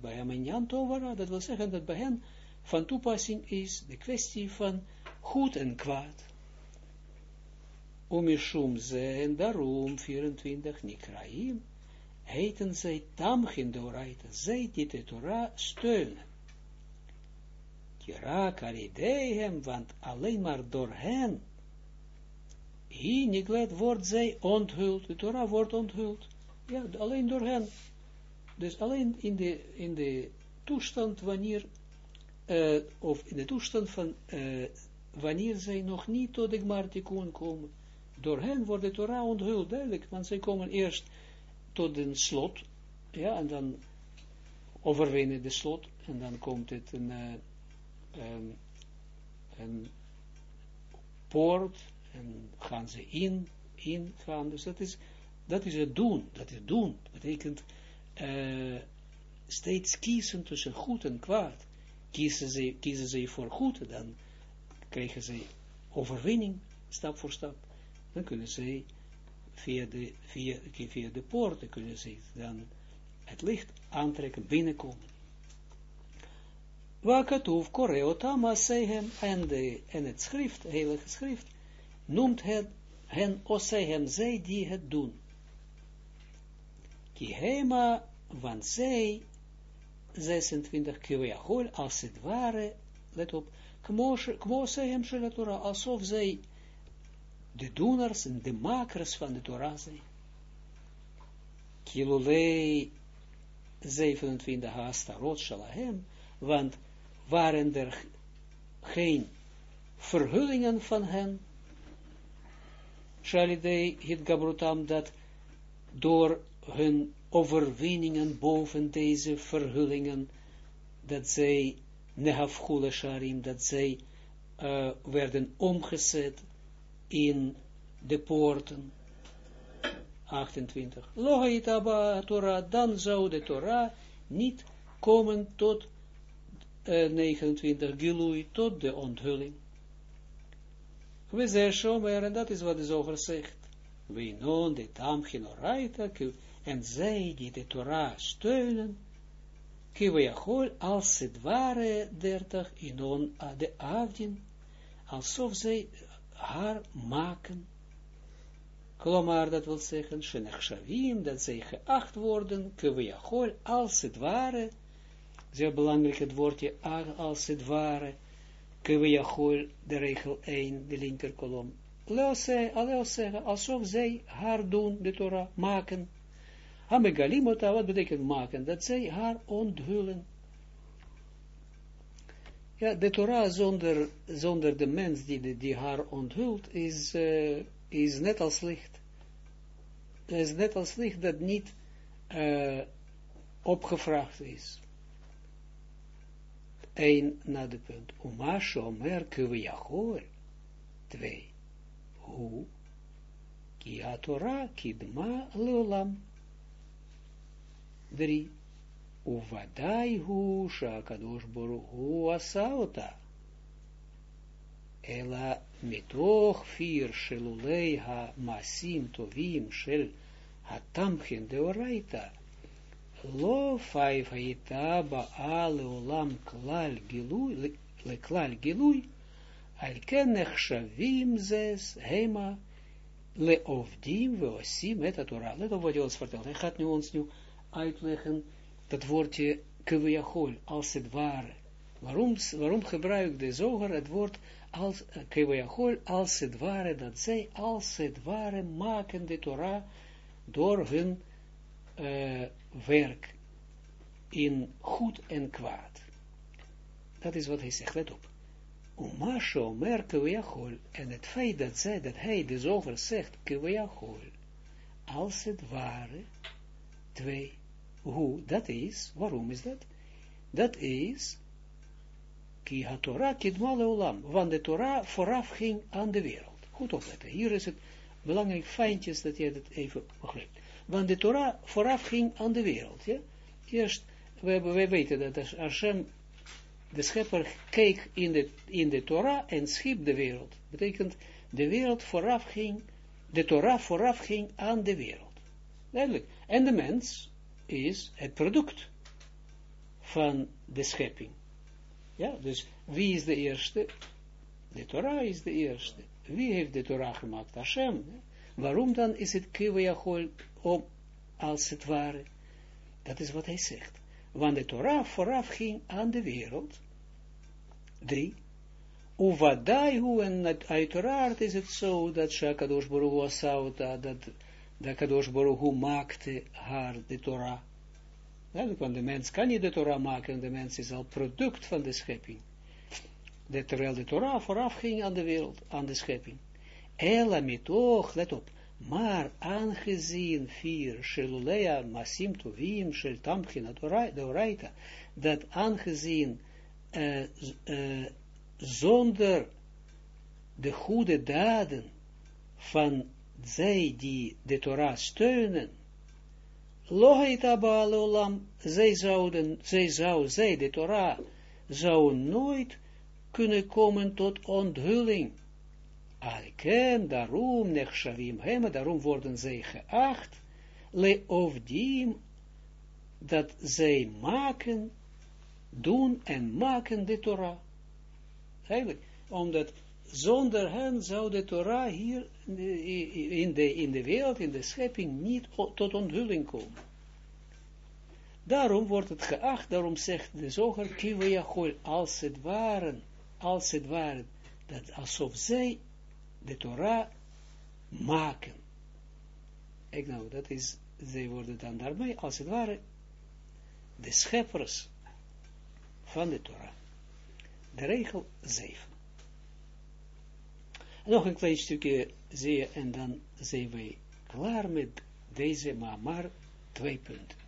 hem en tovara, dat wil zeggen dat bij hen van toepassing is de kwestie van goed en kwaad. Omishum ze en daarom 24 Nikraim heten zij tamchin doraita, zij die de Torah steunen. Kira kalidehem, want alleen maar door hen, hier niet wordt zij onthuld, de Torah wordt onthuld. Ja, alleen door hen. Dus alleen in de, in de toestand wanneer, uh, of in de toestand van, uh, wanneer zij nog niet tot de Gmartikun komen. Door hen wordt de Torah onthuld, duidelijk, want zij komen eerst tot een slot, ja, en dan overwinnen de slot, en dan komt het een, uh, um, een poort, en gaan ze in, in gaan, dus dat is dat is het doen. Dat is doen. Betekent uh, steeds kiezen tussen goed en kwaad. Kiezen ze, kiezen ze voor goed, dan krijgen ze overwinning, stap voor stap. Dan kunnen ze via de, via, via de poorten, kunnen ze dan het licht aantrekken, binnenkomen. Wakatuf koreotama sehem en, de, en het schrift, heilige schrift, noemt het hen osehem, zij die het doen. Kihema, want zij, 26 kiwiahol, als het ware, let op, kmosehem shel Torah, alsof zij de doeners en de makers van de Torah zijn. Kilulei 27 Astarot Shalahem, want waren er geen verhullingen van hen, Shalidei hit Gabrutam, dat door hun overwinningen boven deze verhullingen, dat zij, nehafchule sharim, dat zij uh, werden omgezet in de poorten. 28. Lohaitaba Torah, dan zou de Torah niet komen tot uh, 29 Gilui, tot de onthulling. We zeggen, en dat is wat de zoger zegt. We non de tamchin oraita, en zij die de Torah steunen, kiwijachol als het ware dertig inon de avdien, alsof zij haar maken. Klomar, dat wil zeggen, shenechshavim, dat zij geacht worden, kiwijachol als het ware, zeer belangrijk het woordje als het ware, kiwijachol, de regel 1, de linkerkolom, Leo zeggen, alsof zij haar doen, de Torah, maken, Hamegalimota, wat betekent maken? Dat zij haar onthullen. Ja, de Torah zonder, zonder de mens die, die haar onthult, is, uh, is net als licht. Is net als licht dat niet uh, opgevraagd is. Eén na de punt. Umasho mer kiviyachor. Twee. Hoe? Ki Torah kidma leolam. 3. Uvadai hu shakadosh boruhu asaota. Ela mitoch vier shelulei ha masim tovim shel hatamchen deoraita. Lo vijf haita olam klal gilui, le klal gilui, al kenech shavim zes hema le ovdim ve osim et Torah. Let op wat ons vertelt. Hij gaat nu ons nu uitleggen, dat woordje kewiyachol, als het ware. Waarom, waarom gebruikt de zoger het woord als kewiyachol, als het ware, dat zij als het ware maken de Torah door hun uh, werk in goed en kwaad. Dat is wat hij zegt, let op. Umasho mer en het feit dat, zij, dat hij de zoger zegt, kewiyachol, als het ware, twee, hoe dat is, waarom is dat? Dat is, ki ha Torah olam, want de Torah vooraf ging aan de wereld. Goed opletten, hier is het belangrijk fijntjes dat je het even begrijpt. Want de Torah vooraf ging aan de wereld, ja. Eerst, wij, wij weten dat als Hashem, de schepper, keek in de, in de Torah en schiep de wereld. Betekent, de wereld vooraf ging, de Torah vooraf ging aan de wereld. Duidelijk. En de mens is het product van de schepping. Ja, dus wie is de eerste? De Torah is de eerste. Wie heeft de Torah gemaakt? Hashem. Waarom dan is het kivayachol om, als het ware? Dat is wat hij zegt. Want de Torah vooraf ging aan de wereld. Drie. Uvadai hu, en uiteraard is het zo, dat Shakadosh Baruch Asauta, dat, dat Kadosh Baruch maakte haar de Torah. want de mens kan niet de Torah maken, de mens is al product van de schepping. De, terwijl de Torah vooraf ging aan de wereld, aan de schepping. Ela mitoch, let op, maar aangezien vier, shelulea masim tovim, shel tamchin doraita, dat aangezien uh, uh, zonder de goede daden van zij die de Torah steunen, lohaita ba'alolam, zij zouden, zij zou, zij de Torah, zou nooit kunnen komen tot onthulling. Alken, daarom, nechshavim hem, daarom worden zij geacht, le ovdim, dat zij maken, doen en maken de Torah. Eigenlijk, omdat zonder hen zou de Torah hier in de, in de wereld, in de schepping, niet tot onthulling komen. Daarom wordt het geacht, daarom zegt de zoger, als het waren, als het waren, dat alsof zij de Torah maken. Ik nou, dat is, zij worden dan daarmee, als het ware, de scheppers van de Torah. De regel 7. Nog een klein stukje zie en dan zijn we klaar met deze maar twee punten.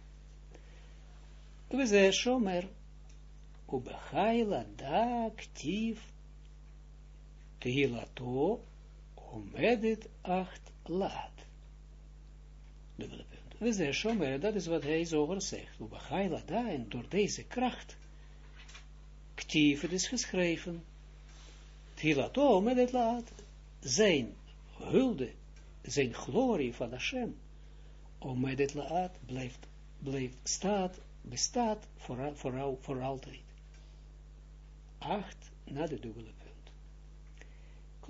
We zeggen shomer, ubechaila da ktief, tehilato, omedet acht laat. Dubbele punt. We shomer, dat is wat hij zo zegt. Ubechaila da, en door deze kracht, ktief, het is geschreven, tehilato, omedet laat, zijn hulde, zijn glorie van Hashem, om met laat blijft, blijft staat, bestaat voor, voor, voor altijd. Acht na de dubbele.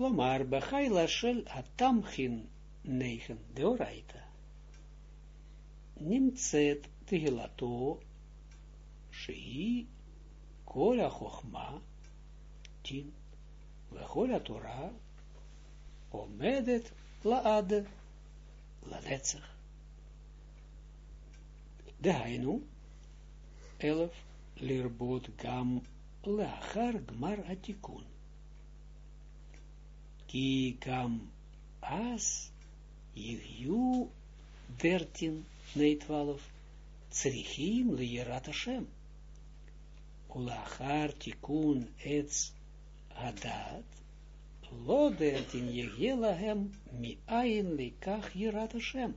Klomar, Bechaila shel atamchin negen, de oraita. Nimtzet tehilato, shei, kol ha tin, vechol Torah, omedet laad lanetzach. De hainu, elf, lirbot gam leachar gmar atikun. Ki gam as yihyu dertin, nee twaalf, tzrichim liyerat Hashem. Ulachar tikun etz lo dertin jegela hem mi ayin likach yirat Hashem.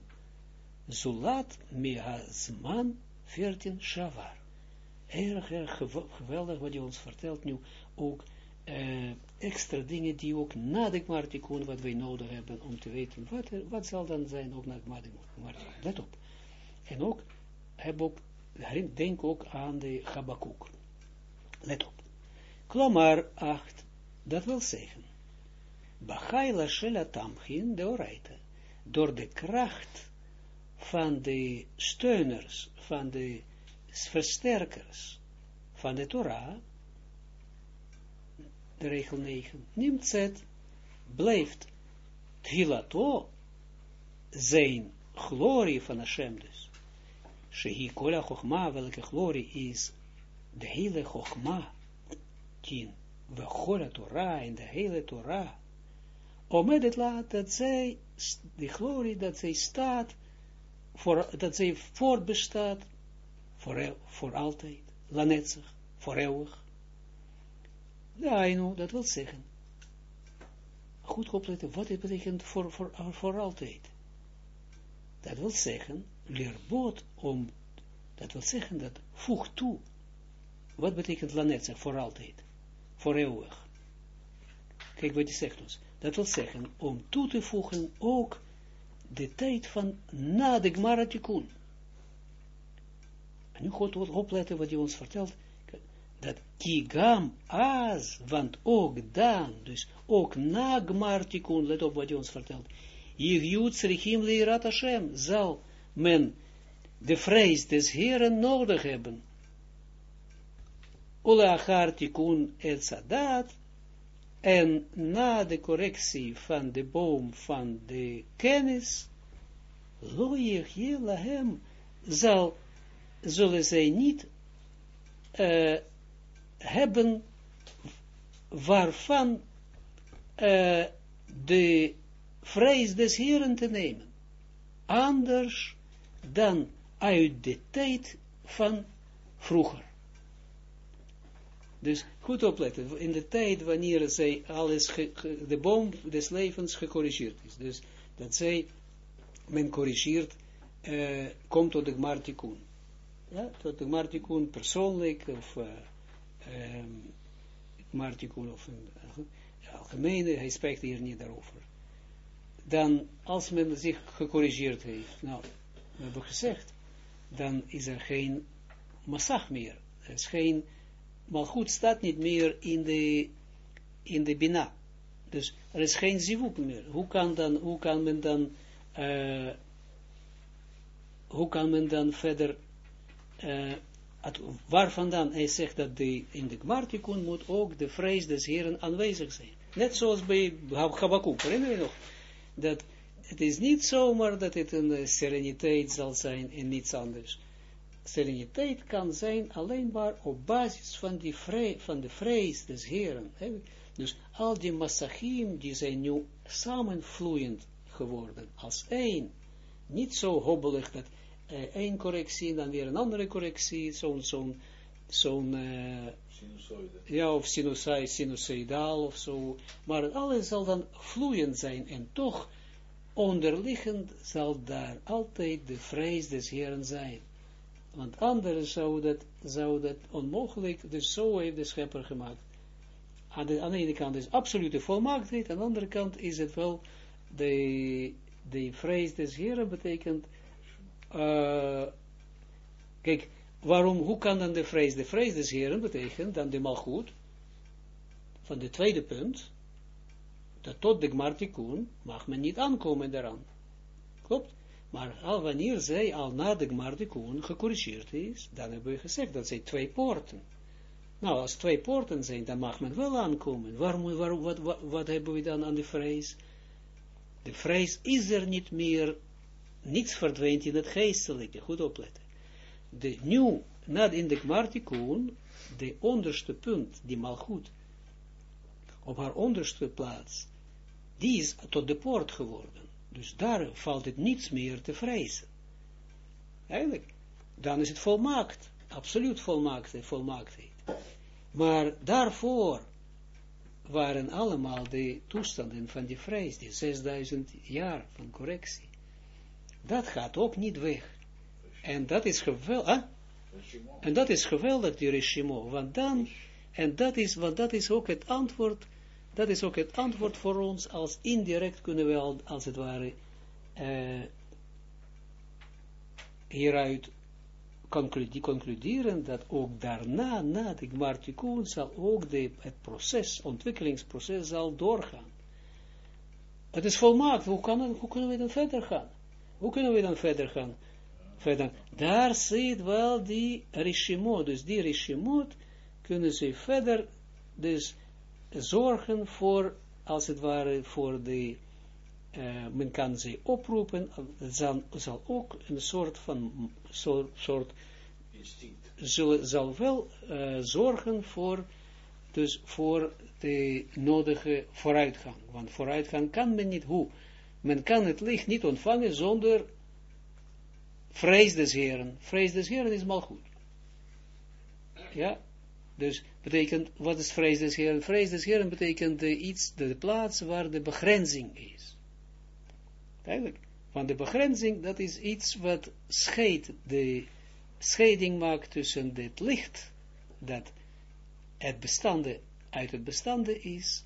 Zulat mi hazman veertien shavar. Erg, erg geweldig wat ons vertelt nu. Ook uh, extra dingen die ook na de Gmartikun, wat wij nodig hebben om te weten, wat, wat zal dan zijn ook na de Gmartikun. Let op. En ook, heb ook, denk ook aan de Chabakuk. Let op. Klomar 8, dat wil zeggen, Bachaila Shela Tamchin de Oraita. Door de kracht van de steuners, van de versterkers van de Torah, de regel 9, neemt het, blijft Thilato zijn glorie van Hashem dus. Shehi kola chokma, welke glorie is de hele chokma, tien, we Torah, in de hele Torah, Omed het laat dat zij, die glorie, dat zij staat, voor, dat zij voortbestaat, voor, voor altijd, lanetzig, voor eeuwig. Ja, know, dat wil zeggen. Goed opletten, wat het betekent voor, voor, voor altijd. Dat wil zeggen, leer boot om, dat wil zeggen dat voeg toe. Wat betekent lanet, voor altijd? Voor eeuwig. Kijk wat hij zegt ons. Dat wil zeggen, om toe te voegen ook de tijd van na de Gmaratikun. En nu goed opletten wat hij ons vertelt, dat kigam az, want ook dan, dus ook na Gmartikun, let op wat hij ons vertelt, Yigjut Srichim Leirat Hashem, zal men de vrees des Heren nodig hebben. Ulachar Tikun et Sadat, en na de correctie van de boom van de kennis, loyeg lahem, zal, zullen zij niet uh, hebben waarvan uh, de vrees des Heren te nemen. Anders dan uit de tijd van vroeger. Dus goed opletten, in de tijd wanneer zij alles, de boom des levens gecorrigeerd is. Dus dat zij, men corrigeert, uh, komt tot de Gmartikun. Ja, tot de Gmartikun persoonlijk, of uh, um, Gmartikun, of een uh, algemene, hij spreekt hier niet daarover. Dan, als men zich gecorrigeerd heeft, nou, we hebben gezegd, dan is er geen massag meer. Er is geen maar goed staat niet meer in de, in de Bina. Dus er is geen zivuk meer. Hoe kan, dan, hoe kan men dan, uh, hoe kan men dan verder, uh, waar vandaan hij zegt dat de, in de Gmartikun moet ook de vrees des Heren aanwezig zijn. Net zoals bij Habakkuk, herinner je nog? Dat het is niet zomaar dat het een sereniteit zal zijn en niets anders sereniteit kan zijn alleen maar op basis van, die vrij, van de vrees des Heren. Dus al die massachim, die zijn nu samenvloeiend geworden, als één. Niet zo hobbelig dat één correctie, dan weer een andere correctie, zo'n, zo'n, zo'n, uh, ja, of sinusoid, sinusoidaal of zo, maar alles zal dan vloeiend zijn en toch onderliggend zal daar altijd de vrees des Heren zijn. Want anders zou dat, zou dat onmogelijk, dus zo heeft de schepper gemaakt. Aan de, aan de ene kant is absolute volmaaktheid, aan de andere kant is het wel de, de vrees des Heren betekent, uh, kijk, waarom, hoe kan dan de vrees, de vrees des Heren betekent dan de malgoed, van de tweede punt, dat tot de gmartikun mag men niet aankomen daaraan. Klopt? Maar al wanneer zij al na de Gmardikun gecorrigeerd is, dan hebben we gezegd dat zij twee poorten. Nou, als twee poorten zijn, dan mag men wel aankomen. Waarom, waarom, wat, wat, wat hebben we dan aan de vrees? De vrees is er niet meer, niets verdwijnt in het geestelijke, goed opletten. De, nu, na in de Gmardikun, de onderste punt, die mal goed, op haar onderste plaats, die is tot de poort geworden. Dus daar valt het niets meer te vrezen. Eigenlijk, dan is het volmaakt. Absoluut volmaakt, volmaaktheid. Maar daarvoor waren allemaal de toestanden van die vrees, die 6000 jaar van correctie. Dat gaat ook niet weg. En dat is geweldig. En dat is geweldig, die regime. Want dan, en dat is, want dat is ook het antwoord dat is ook het antwoord voor ons, als indirect kunnen we al, als het ware, uh, hieruit concluderen dat ook daarna, na de Gmartikun, zal ook de, het proces, ontwikkelingsproces zal doorgaan. Het is volmaakt, hoe, kan hoe kunnen we dan verder gaan? Hoe kunnen we dan verder gaan? Verder. Daar zit wel die rishimot, dus die rishimot kunnen ze verder, dus zorgen voor, als het ware, voor de, uh, men kan ze oproepen, het zal, zal, ook een soort van, soort, soort zal, zal wel uh, zorgen voor, dus voor de nodige vooruitgang. Want vooruitgang kan men niet, hoe? Men kan het licht niet ontvangen zonder vrees des Heren. Vrees des Heren is mal goed. Ja, Dus betekent, wat is vrees des Heeren? Vrees des Heeren betekent de, iets, de, plaats waar de begrenzing is. Eigenlijk, want de begrenzing, dat is iets wat scheidt, de scheiding maakt tussen het licht, dat het bestande uit het bestande is,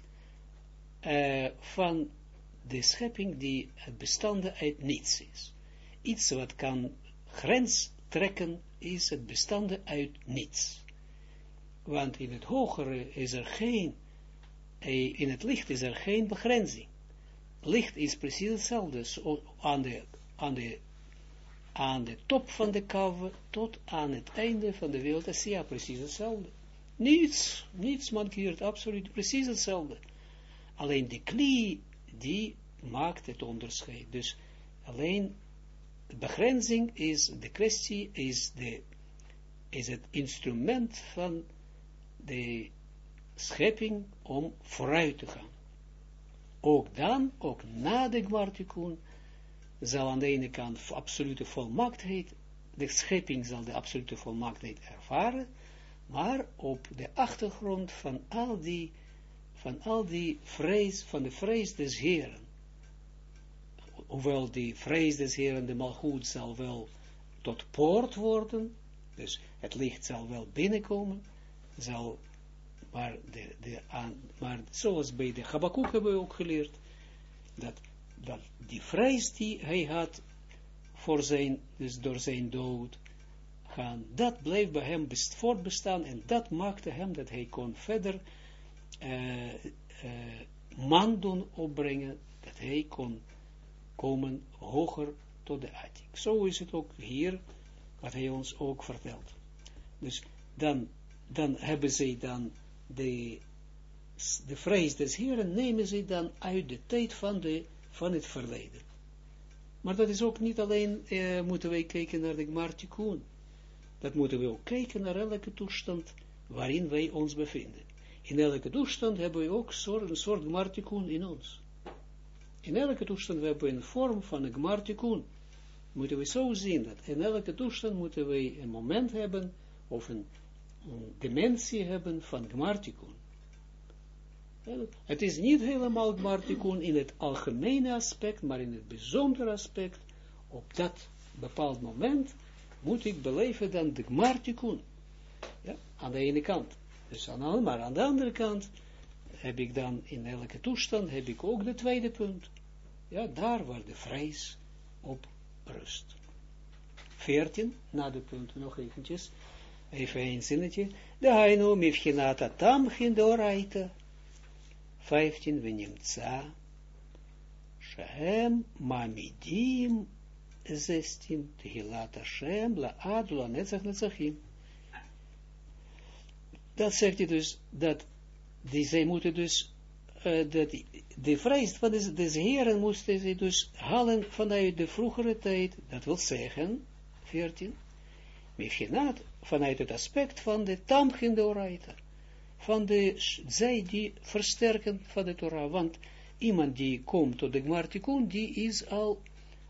uh, van de schepping die het bestande uit niets is. Iets wat kan grens trekken, is het bestande uit niets. Want in het hogere is er geen, eh, in het licht is er geen begrenzing. Licht is precies hetzelfde, aan de, aan de, aan de top van de kave tot aan het einde van de wereld is ja precies hetzelfde. Niets, niets mankeert, absoluut precies hetzelfde. Alleen de klie, die maakt het onderscheid. Dus alleen de begrenzing is, de kwestie is, de, is het instrument van de schepping om vooruit te gaan. Ook dan, ook na de Gmartikun, zal aan de ene kant absolute volmaaktheid, de schepping zal de absolute volmaaktheid ervaren, maar op de achtergrond van al die, van al die vrees, van de vrees des Heren. Hoewel die vrees des Heren, de malgoed, zal wel tot poort worden, dus het licht zal wel binnenkomen, zal, maar, de, de, aan, maar zoals bij de Habakkuk hebben we ook geleerd, dat, dat die vrees die hij had voor zijn, dus door zijn dood, dat bleef bij hem voortbestaan en dat maakte hem dat hij kon verder uh, uh, man doen opbrengen, dat hij kon komen hoger tot de attic. Zo is het ook hier, wat hij ons ook vertelt. Dus dan, dan hebben zij dan de, de vrees des Heren, nemen ze dan uit de tijd van, de, van het verleden. Maar dat is ook niet alleen, uh, moeten wij kijken naar de Gmartikun dat moeten we ook kijken naar elke toestand waarin wij ons bevinden. In elke toestand hebben we ook een soort gmartikun in ons. In elke toestand hebben we een vorm van een gmartikun. Moeten we zo zien dat in elke toestand moeten we een moment hebben, of een, een dimensie hebben van gmartikun. Het is niet helemaal gmartikun in het algemene aspect, maar in het bijzondere aspect, op dat bepaald moment, moet ik beleven dan de gmartikun. Ja, aan de ene kant. Dus aan, maar aan de andere kant heb ik dan in elke toestand, heb ik ook de tweede punt. Ja, daar waar de vrees op rust. 14, na de punt nog eventjes, even een zinnetje. De hainu mifchinata tam hindoraita. 15, we nimtza. Shehem mamidim 16, Tehilat Hashem, Laad, Netzach, Netzachim. Dat zegt hij dus, dat zij moeten dus, uh, dat de vrees van de, des heren moesten ze dus halen vanuit de vroegere tijd, dat wil zeggen, 14, Mechinat, vanuit het aspect van de Tamchin de van de, zij die versterken van de Torah, want iemand die komt tot de Gmartikun, die is al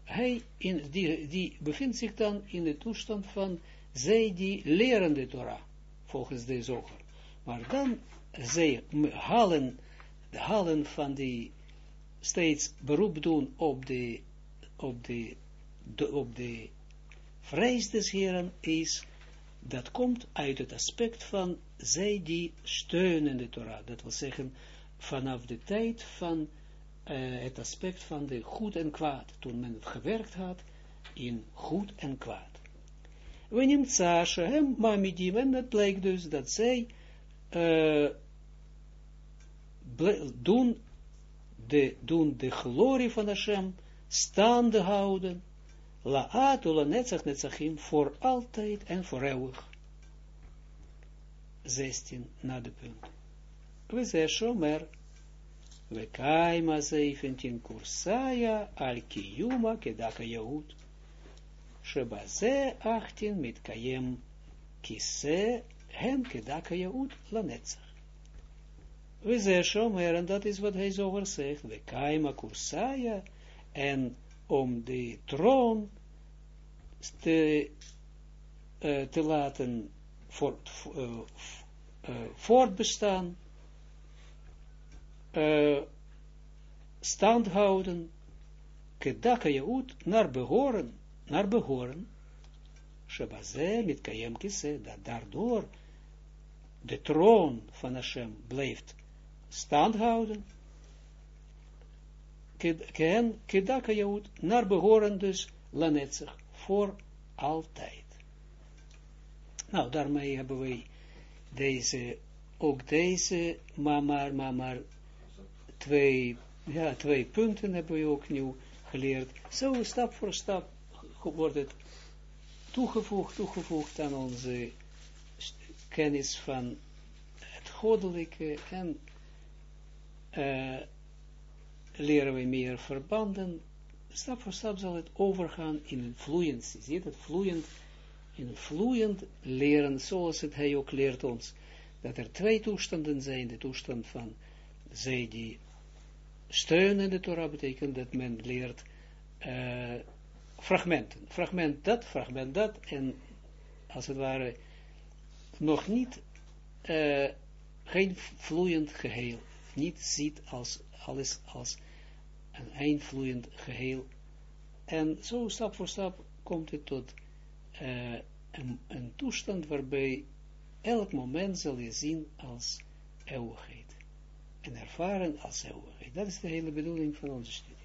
hij in, die, die bevindt zich dan in de toestand van zij die leren de Torah, volgens de zoger. Maar dan, zij halen, halen van die steeds beroep doen op de, op de, de op de vrees des Heren is, dat komt uit het aspect van zij die steunen de Torah. Dat wil zeggen, vanaf de tijd van uh, het aspect van de goed en kwaad, toen men gewerkt had in goed en kwaad. We nemen Sasha, hem, mamidim, en het blijkt dus dat zij uh, doen, de, glorie van Hashem staande houden, laat ula netzach netzachim, voor altijd en voor eeuwig. 16 na de punt. We zeggen, shomer, Wekaima 17 kursaya al kiyuma kedaka yaut. Shebaze 18 mit kayem kise hem kedaka yaut lanetzach. We zeggen shomer, en dat is wat hij zo zegt, Wekaima kursaya, en om de troon te, uh, te laten voor, uh, uh, voortbestaan, stand houden, kedaka Yehud, naar behoren, naar behoren, Shebaze met Kayem Kise, dat daardoor de troon van Hashem blijft stand houden, kedaka Yehud, naar behoren dus lanetzig, voor altijd. Nou, daarmee hebben wij deze, ook deze, maar, maar, twee, ja, twee punten hebben we ook nu geleerd. Zo, stap voor stap wordt het toegevoegd, toegevoegd aan onze kennis van het goddelijke en uh, leren we meer verbanden. Stap voor stap zal het overgaan in een fluentie. Zie je dat? In vloeiend leren, zoals het hij ook leert ons. Dat er twee toestanden zijn. De toestand van zij die steunen de Torah betekent dat men leert uh, fragmenten. Fragment dat, fragment dat. En als het ware nog niet, uh, geen vloeiend geheel. Niet ziet als alles als een eindvloeiend geheel. En zo stap voor stap komt het tot uh, een, een, toestand waarbij elk moment zal je zien als eeuwigheid. En ervaren als eeuwigheid. Dat is de hele bedoeling van onze studie.